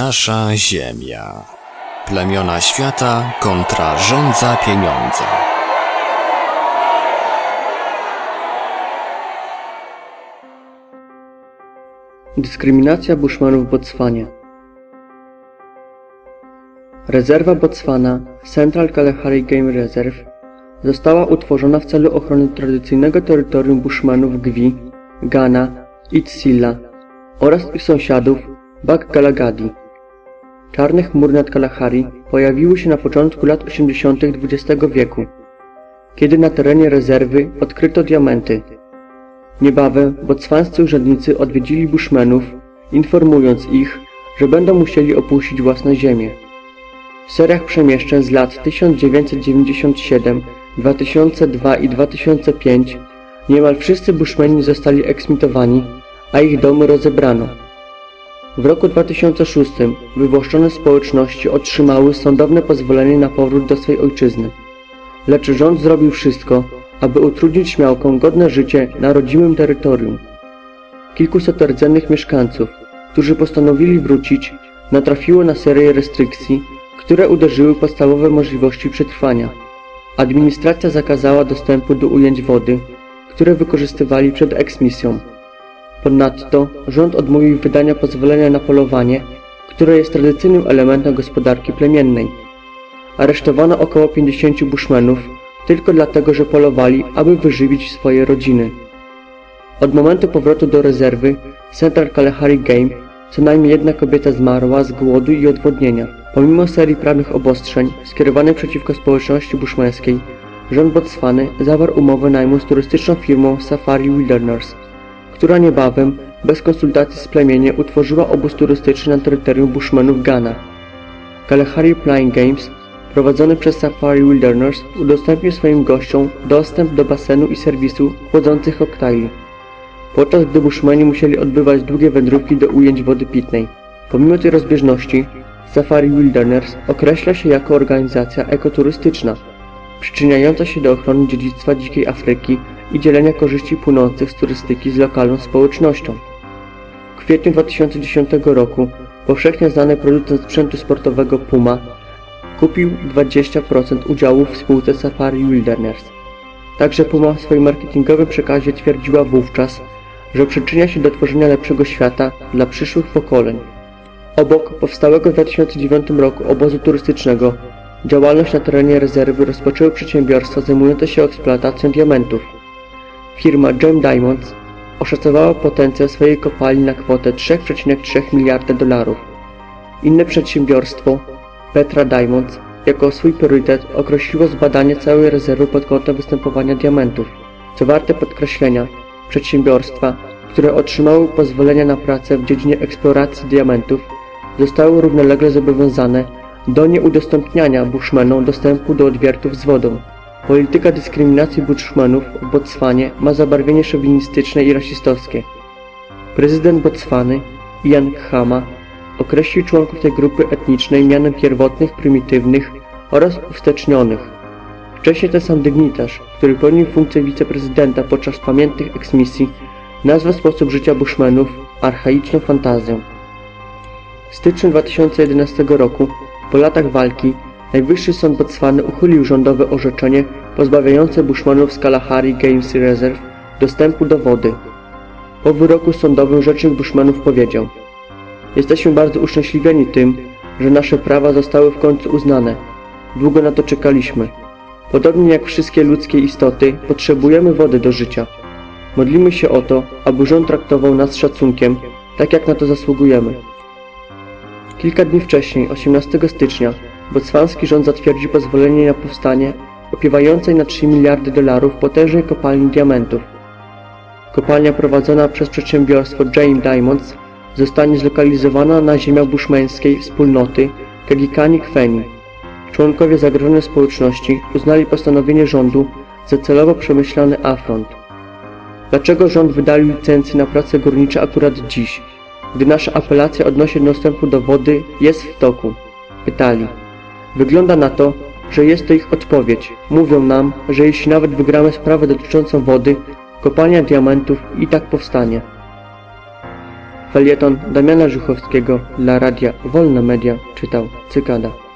Nasza Ziemia. Plemiona świata kontra rządza pieniądza. Dyskryminacja Bushmanów w Botswanie Rezerwa Botswana Central Kalahari Game Reserve została utworzona w celu ochrony tradycyjnego terytorium Bushmanów Gwi, Ghana, Itsila oraz ich sąsiadów Bak-Galagadi. Czarne chmury nad Kalahari pojawiły się na początku lat 80. XX wieku, kiedy na terenie rezerwy odkryto diamenty. Niebawem botswańscy urzędnicy odwiedzili Bushmanów, informując ich, że będą musieli opuścić własne ziemię. W seriach przemieszczeń z lat 1997, 2002 i 2005 niemal wszyscy Bushmeni zostali eksmitowani, a ich domy rozebrano. W roku 2006 wywłaszczone społeczności otrzymały sądowne pozwolenie na powrót do swej ojczyzny. Lecz rząd zrobił wszystko, aby utrudnić śmiałkom godne życie na rodzimym terytorium. Kilkuset rdzennych mieszkańców, którzy postanowili wrócić, natrafiło na serię restrykcji, które uderzyły podstawowe możliwości przetrwania. Administracja zakazała dostępu do ujęć wody, które wykorzystywali przed eksmisją. Ponadto rząd odmówił wydania pozwolenia na polowanie, które jest tradycyjnym elementem gospodarki plemiennej. Aresztowano około 50 bushmenów tylko dlatego, że polowali, aby wyżywić swoje rodziny. Od momentu powrotu do rezerwy Central Kalahari Game co najmniej jedna kobieta zmarła z głodu i odwodnienia. Pomimo serii prawnych obostrzeń skierowanych przeciwko społeczności bushmańskiej, rząd Botswany zawarł umowę najmu z turystyczną firmą Safari Wilderness, która niebawem, bez konsultacji z plemieniem, utworzyła obóz turystyczny na terytorium Bushmanów Ghana. Kalahari Flying Games, prowadzony przez Safari Wilderness, udostępnił swoim gościom dostęp do basenu i serwisu chłodzących koktajli, podczas gdy Bushmeni musieli odbywać długie wędrówki do ujęć wody pitnej. Pomimo tej rozbieżności, Safari Wilderness określa się jako organizacja ekoturystyczna, przyczyniająca się do ochrony dziedzictwa dzikiej Afryki i dzielenia korzyści płynących z turystyki z lokalną społecznością. W kwietniu 2010 roku powszechnie znany producent sprzętu sportowego Puma kupił 20% udziałów w spółce Safari Wilderness. Także Puma w swoim marketingowym przekazie twierdziła wówczas, że przyczynia się do tworzenia lepszego świata dla przyszłych pokoleń. Obok powstałego w 2009 roku obozu turystycznego działalność na terenie rezerwy rozpoczęły przedsiębiorstwa zajmujące się eksploatacją diamentów. Firma Gem Diamonds oszacowała potencjał swojej kopalni na kwotę 3,3 miliarda dolarów. Inne przedsiębiorstwo, Petra Diamonds, jako swój priorytet określiło zbadanie całej rezerwy pod kątem występowania diamentów. Co warte podkreślenia, przedsiębiorstwa, które otrzymały pozwolenia na pracę w dziedzinie eksploracji diamentów, zostały równolegle zobowiązane do nieudostępniania Bushmanom dostępu do odwiertów z wodą. Polityka dyskryminacji Bushmanów w Botswanie ma zabarwienie szowinistyczne i rasistowskie. Prezydent Botswany, Ian Khama, określił członków tej grupy etnicznej mianem pierwotnych, prymitywnych oraz uwstecznionych. Wcześniej ten sam dygnitarz, który pełnił funkcję wiceprezydenta podczas pamiętnych eksmisji, nazwał sposób życia Bushmanów archaiczną fantazją. W styczniu 2011 roku, po latach walki, Najwyższy Sąd Botswany uchylił rządowe orzeczenie pozbawiające Bushmanów z Kalahari Games Reserve dostępu do wody. Po wyroku sądowym rzecznik Bushmanów powiedział Jesteśmy bardzo uszczęśliwieni tym, że nasze prawa zostały w końcu uznane. Długo na to czekaliśmy. Podobnie jak wszystkie ludzkie istoty, potrzebujemy wody do życia. Modlimy się o to, aby rząd traktował nas z szacunkiem, tak jak na to zasługujemy. Kilka dni wcześniej, 18 stycznia, botswański rząd zatwierdził pozwolenie na powstanie opiewającej na 3 miliardy dolarów potężnej kopalni diamentów. Kopalnia prowadzona przez przedsiębiorstwo Jane Diamonds zostanie zlokalizowana na ziemiach bushmańskiej wspólnoty Kagikani Kweni. Członkowie zagrożonej społeczności uznali postanowienie rządu za celowo przemyślany afront. Dlaczego rząd wydalił licencję na prace górnicze akurat dziś, gdy nasza apelacja odnośnie dostępu do wody jest w toku? Pytali. Wygląda na to, że jest to ich odpowiedź. Mówią nam, że jeśli nawet wygramy sprawę dotyczącą wody, kopalnia diamentów i tak powstanie. Felieton Damiana Żuchowskiego dla radia Wolna Media czytał Cykada.